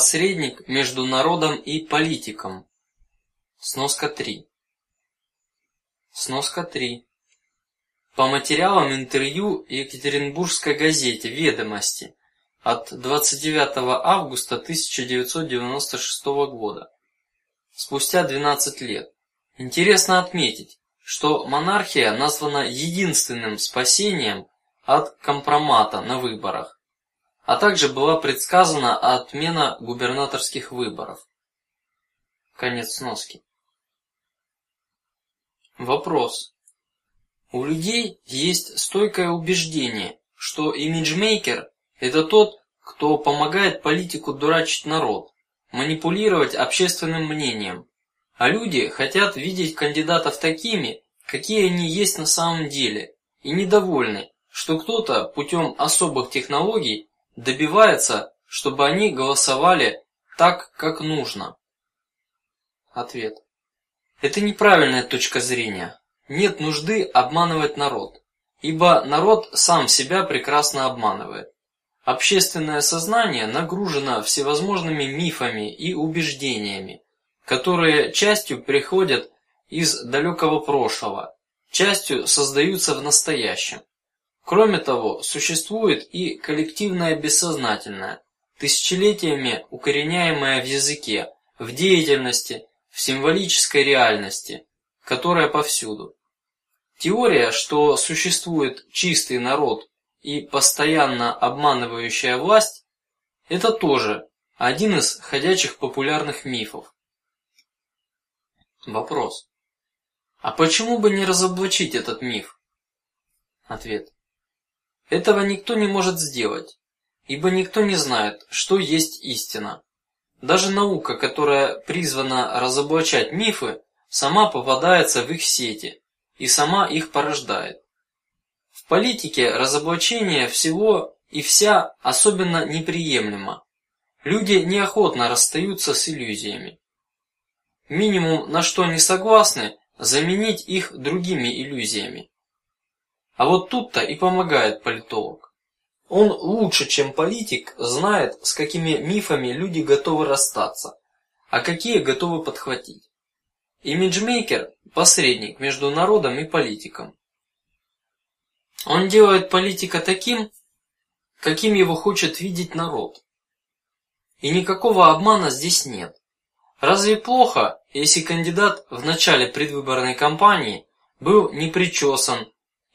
посредник между народом и политиком. Сноска 3. Сноска 3. По материалам интервью Екатеринбургской газете Ведомости от 29 августа 1996 года. Спустя 12 лет. Интересно отметить, что монархия названа единственным спасением от компромата на выборах, а также была предсказана отмена губернаторских выборов. Конец сноски. Вопрос. У людей есть стойкое убеждение, что имиджмейкер – это тот, кто помогает политику дурачить народ, манипулировать общественным мнением, а люди хотят видеть кандидатов такими, какие они есть на самом деле, и недовольны, что кто-то путем особых технологий добивается, чтобы они голосовали так, как нужно. Ответ. Это неправильная точка зрения. Нет нужды обманывать народ, ибо народ сам себя прекрасно обманывает. Общественное сознание нагружено всевозможными мифами и убеждениями, которые частью приходят из далекого прошлого, частью создаются в настоящем. Кроме того, существует и коллективное бессознательное, тысячелетиями укореняемое в языке, в деятельности, в символической реальности, которая повсюду. Теория, что существует чистый народ и постоянно обманывающая власть, это тоже один из ходячих популярных мифов. Вопрос: а почему бы не разоблачить этот миф? Ответ: этого никто не может сделать, ибо никто не знает, что есть истина. Даже наука, которая призвана разоблачать мифы, сама попадается в их сети и сама их порождает. В политике разоблачение всего и вся особенно неприемлемо. Люди неохотно расстаются с иллюзиями. Минимум, на что они согласны, заменить их другими иллюзиями. А вот тут-то и помогает политолог. Он лучше, чем политик, знает, с какими мифами люди готовы расстаться, а какие готовы подхватить. Имиджмейкер – посредник между народом и политиком. Он делает политика таким, каким его хочет видеть народ. И никакого обмана здесь нет. Разве плохо, если кандидат в начале предвыборной кампании был не причесан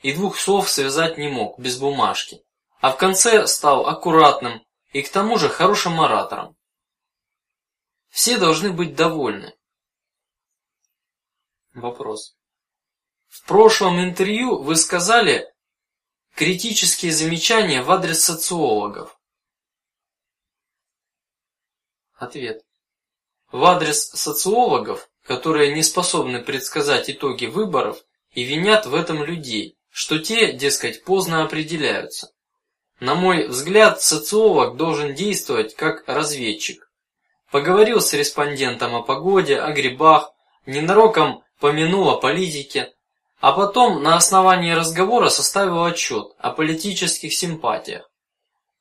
и двух слов связать не мог без бумажки, а в конце стал аккуратным и к тому же хорошим оратором? Все должны быть довольны. Вопрос. В прошлом интервью вы сказали критические замечания в адрес социологов. Ответ. В адрес социологов, которые не способны предсказать итоги выборов и винят в этом людей, что те, дескать, поздно определяются. На мой взгляд, социолог должен действовать как разведчик. Поговорил с респондентом о погоде, о грибах, ненароком помянул о политике, а потом на основании разговора составил отчет о политических симпатиях.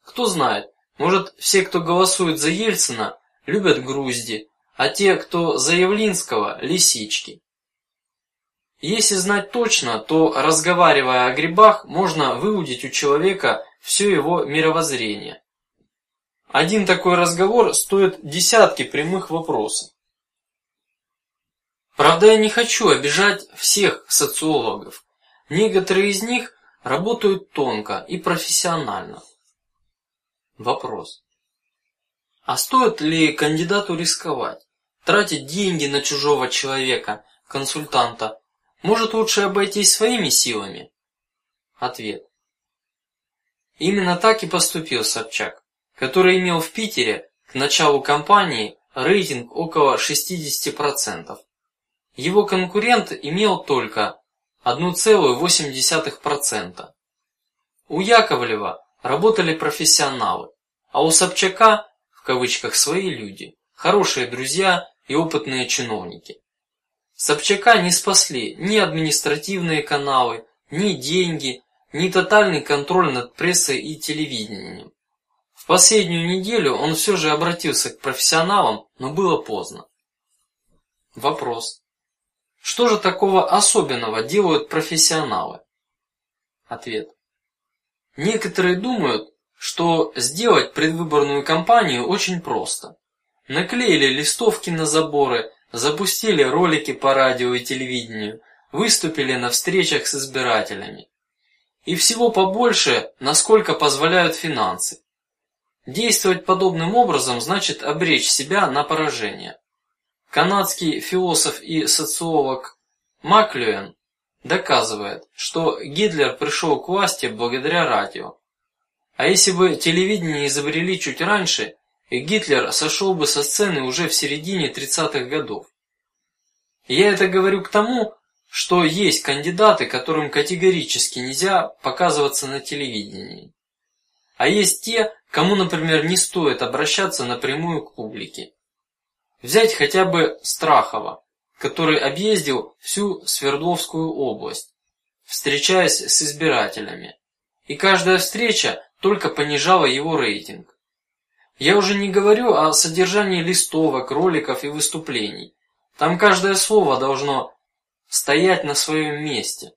Кто знает, может, все, кто голосует за Ельцина, любят грузди, а те, кто за Явлинского, лисички. Если знать точно, то разговаривая о грибах, можно выудить у человека все его мировоззрение. Один такой разговор стоит десятки прямых вопросов. Правда, я не хочу обижать всех социологов. Некоторые из них работают тонко и профессионально. Вопрос: а стоит ли кандидату рисковать, тратить деньги на чужого человека, консультанта? Может лучше обойтись своими силами? Ответ: именно так и поступил Собчак, который имел в Питере к началу кампании рейтинг около 60 процентов. Его конкурент имел только 1,8%. У Яковлева работали профессионалы, а у Собчака в кавычках свои люди, хорошие друзья и опытные чиновники. Собчака не спасли ни административные каналы, ни деньги, ни тотальный контроль над прессой и телевидением. В последнюю неделю он все же обратился к профессионалам, но было поздно. Вопрос: что же такого особенного делают профессионалы? Ответ: некоторые думают, что сделать предвыборную кампанию очень просто. Наклеили листовки на заборы, запустили ролики по радио и телевидению, выступили на встречах с избирателями. И всего побольше, насколько позволяют финансы. Действовать подобным образом значит обречь себя на поражение. Канадский философ и социолог Маклюэн доказывает, что Гитлер пришел к власти благодаря радио. А если бы телевидение изобрели чуть раньше, и Гитлер сошел бы со сцены уже в середине тридцатых годов. Я это говорю к тому, что есть кандидаты, которым категорически нельзя показываться на телевидении, а есть те, кому, например, не стоит обращаться напрямую к публике. Взять хотя бы Страхова, который объездил всю Свердловскую область, встречаясь с избирателями, и каждая встреча только понижала его рейтинг. Я уже не говорю о содержании листовок, роликов и выступлений. Там каждое слово должно стоять на своем месте.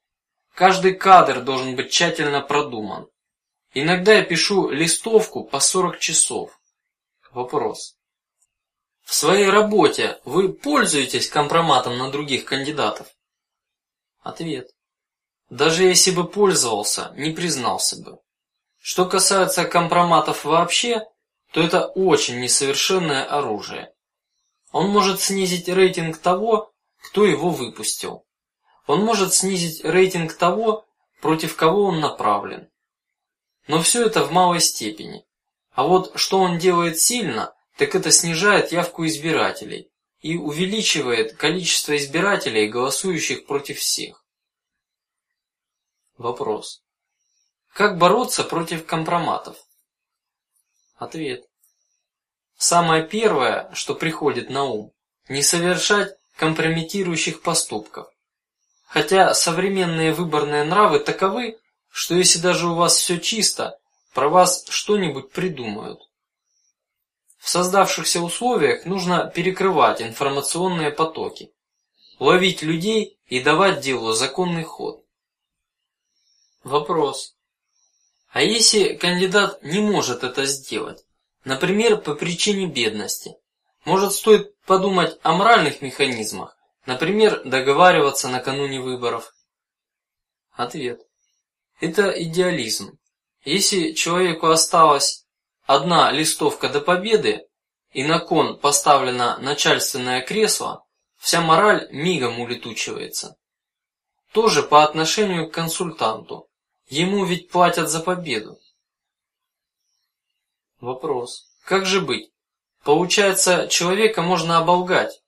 Каждый кадр должен быть тщательно продуман. Иногда я пишу листовку по 40 часов. Вопрос: в своей работе вы пользуетесь компроматом на других кандидатов? Ответ: даже если бы пользовался, не признался бы. Что касается компроматов вообще, то это очень несовершенное оружие. Он может снизить рейтинг того, кто его выпустил. Он может снизить рейтинг того, против кого он направлен. Но все это в малой степени. А вот что он делает сильно, так это снижает явку избирателей и увеличивает количество избирателей, голосующих против всех. Вопрос: как бороться против компроматов? Ответ: самое первое, что приходит на ум, не совершать компрометирующих поступков. Хотя современные выборные нравы таковы, что если даже у вас все чисто, про вас что-нибудь придумают. В создавшихся условиях нужно перекрывать информационные потоки, ловить людей и давать делу законный ход. Вопрос: а если кандидат не может это сделать, например, по причине бедности, может стоит подумать о моральных механизмах, например, договариваться накануне выборов? Ответ: это идеализм. Если человеку осталась одна листовка до победы и на кон поставлено начальственное кресло, вся мораль мигом улетучивается. Тоже по отношению к консультанту. Ему ведь платят за победу. Вопрос: как же быть? Получается, человека можно оболгать?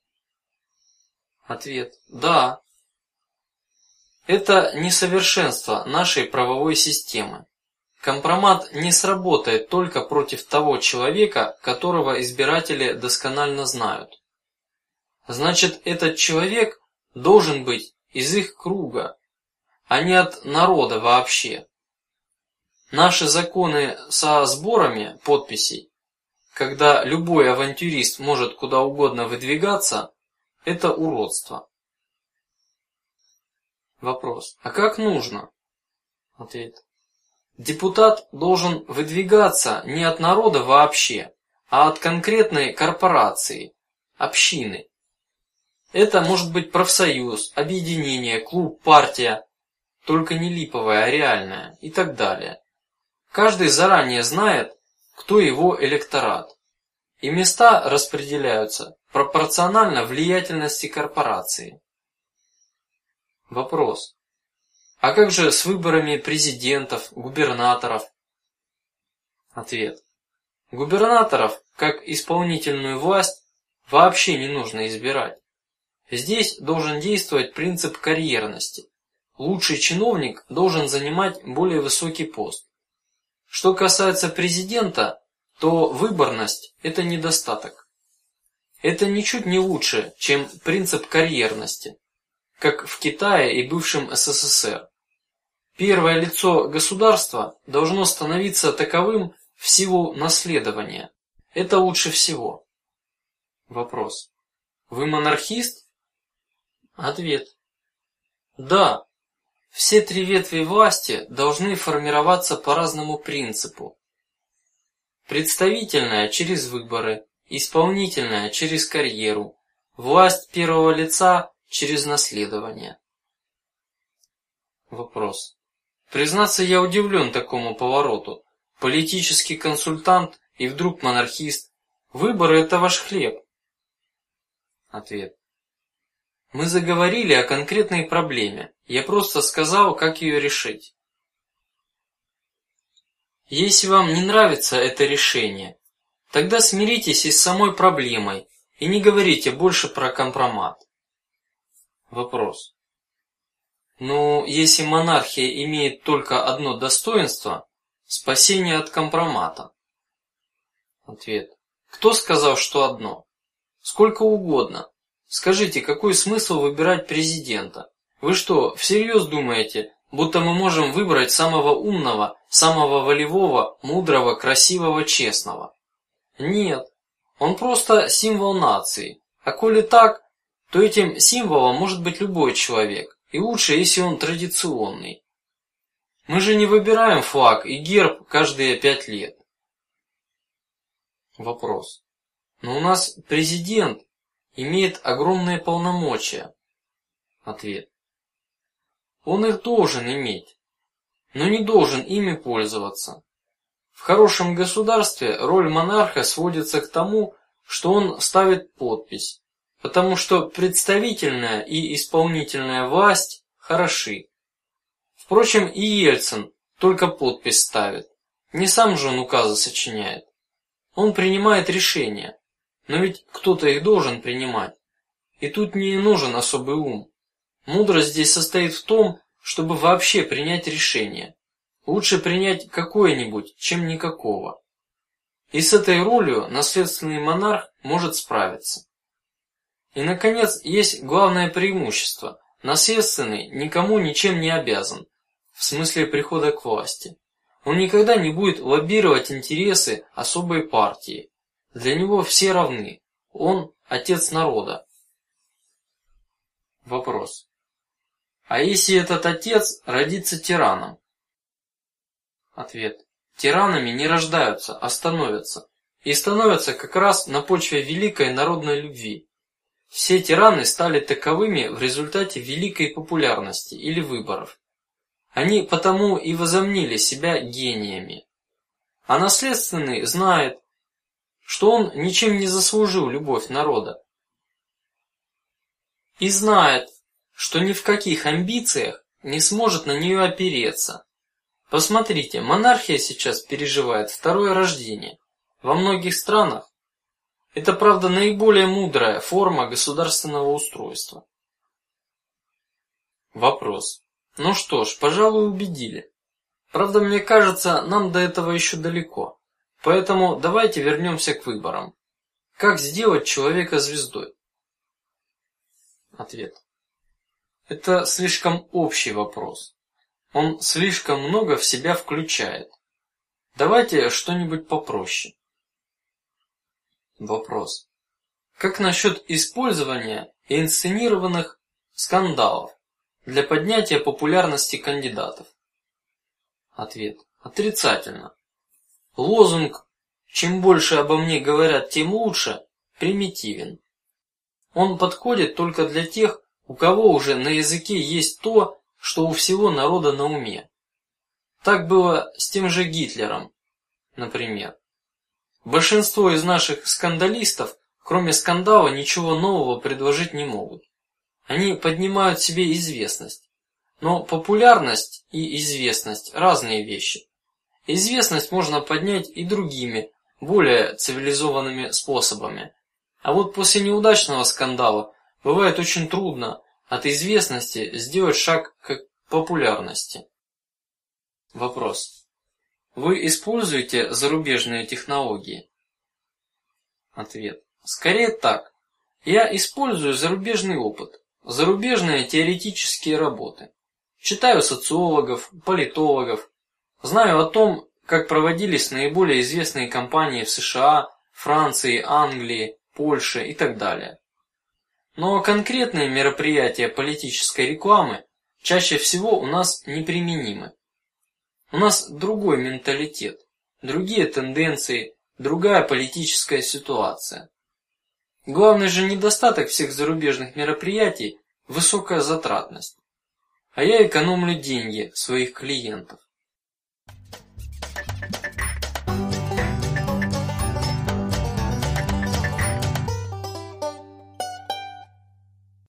Ответ: да. Это несовершенство нашей правовой системы. Компромат не сработает только против того человека, которого избиратели досконально знают. Значит, этот человек должен быть из их круга, а не от народа вообще. Наши законы со сборами подписей, когда любой авантюрист может куда угодно выдвигаться, это уродство. Вопрос: а как нужно? Ответ: депутат должен выдвигаться не от народа вообще, а от конкретной корпорации, общины. Это может быть профсоюз, объединение, клуб, партия, только не липовая, а реальная и так далее. Каждый заранее знает, кто его электорат, и места распределяются пропорционально влиятельности корпорации. Вопрос: а как же с выборами президентов, губернаторов? Ответ: губернаторов, как исполнительную власть, вообще не нужно избирать. Здесь должен действовать принцип карьерности. Лучший чиновник должен занимать более высокий пост. Что касается президента, то выборность – это недостаток. Это ничуть не лучше, чем принцип карьерности, как в Китае и бывшем СССР. Первое лицо государства должно становиться таковым в силу наследования. Это лучше всего. Вопрос: Вы монархист? Ответ: Да. Все три ветви власти должны формироваться по разному принципу. Представительная через выборы, исполнительная через карьеру, власть первого лица через наследование. Вопрос. Признаться, я удивлен такому повороту. Политический консультант и вдруг монархист. Выборы – это ваш хлеб. Ответ. Мы заговорили о конкретной проблеме. Я просто сказал, как ее решить. Если вам не нравится это решение, тогда смиритесь и с самой проблемой и не говорите больше про компромат. Вопрос. Ну, если монархия имеет только одно достоинство – спасение от компромата. Ответ. Кто сказал, что одно? Сколько угодно. Скажите, какой смысл выбирать президента? Вы что, всерьез думаете, будто мы можем выбрать самого умного, самого волевого, мудрого, красивого, честного? Нет, он просто символ нации. А коли так, то этим символом может быть любой человек. И лучше, если он традиционный. Мы же не выбираем флаг и герб каждые пять лет. Вопрос. Но у нас президент имеет огромные полномочия. Ответ. Он их должен иметь, но не должен ими пользоваться. В хорошем государстве роль монарха сводится к тому, что он ставит подпись, потому что представительная и исполнительная власть хороши. Впрочем, и Ельцин только подпись ставит, не сам же он указы сочиняет. Он принимает решения, но ведь кто-то их должен принимать, и тут не нужен особый ум. Мудрость здесь состоит в том, чтобы вообще принять решение. Лучше принять какое-нибудь, чем никакого. И с этой ролью наследственный монарх может справиться. И, наконец, есть главное преимущество: наследственный никому ничем не обязан, в смысле прихода к власти. Он никогда не будет лоббировать интересы особой партии. Для него все равны. Он отец народа. Вопрос. А если этот отец родится тираном? Ответ. Тиранами не рождаются, а становятся, и становятся как раз на почве великой народной любви. Все тираны стали таковыми в результате великой популярности или выборов. Они потому и возомнили себя гениями. А наследственный знает, что он ничем не заслужил любовь народа, и знает, что ни в каких амбициях не сможет на нее опереться. Посмотрите, монархия сейчас переживает второе рождение. Во многих странах это, правда, наиболее мудрая форма государственного устройства. Вопрос. Ну что ж, пожалуй, убедили. Правда, мне кажется, нам до этого еще далеко. Поэтому давайте вернемся к выборам. Как сделать человека звездой? Ответ. Это слишком общий вопрос. Он слишком много в себя включает. Давайте что-нибудь попроще. Вопрос: как насчет использования инсценированных скандалов для поднятия популярности кандидатов? Ответ: отрицательно. Лозунг "Чем больше обо мне говорят, тем лучше" примитивен. Он подходит только для тех, у кого уже на языке есть то, что у всего народа на уме. Так было с тем же Гитлером, например. Большинство из наших скандалистов, кроме скандала, ничего нового предложить не могут. Они поднимают себе известность, но популярность и известность разные вещи. Известность можно поднять и другими, более цивилизованными способами. А вот после неудачного скандала бывает очень трудно от известности сделать шаг к популярности. Вопрос. Вы используете зарубежные технологии? Ответ: скорее так. Я использую зарубежный опыт, зарубежные теоретические работы. Читаю социологов, политологов, знаю о том, как проводились наиболее известные кампании в США, Франции, Англии, Польше и так далее. Но конкретные мероприятия политической рекламы чаще всего у нас неприменимы. У нас другой менталитет, другие тенденции, другая политическая ситуация. Главный же недостаток всех зарубежных мероприятий – высокая затратность. А я экономлю деньги своих клиентов.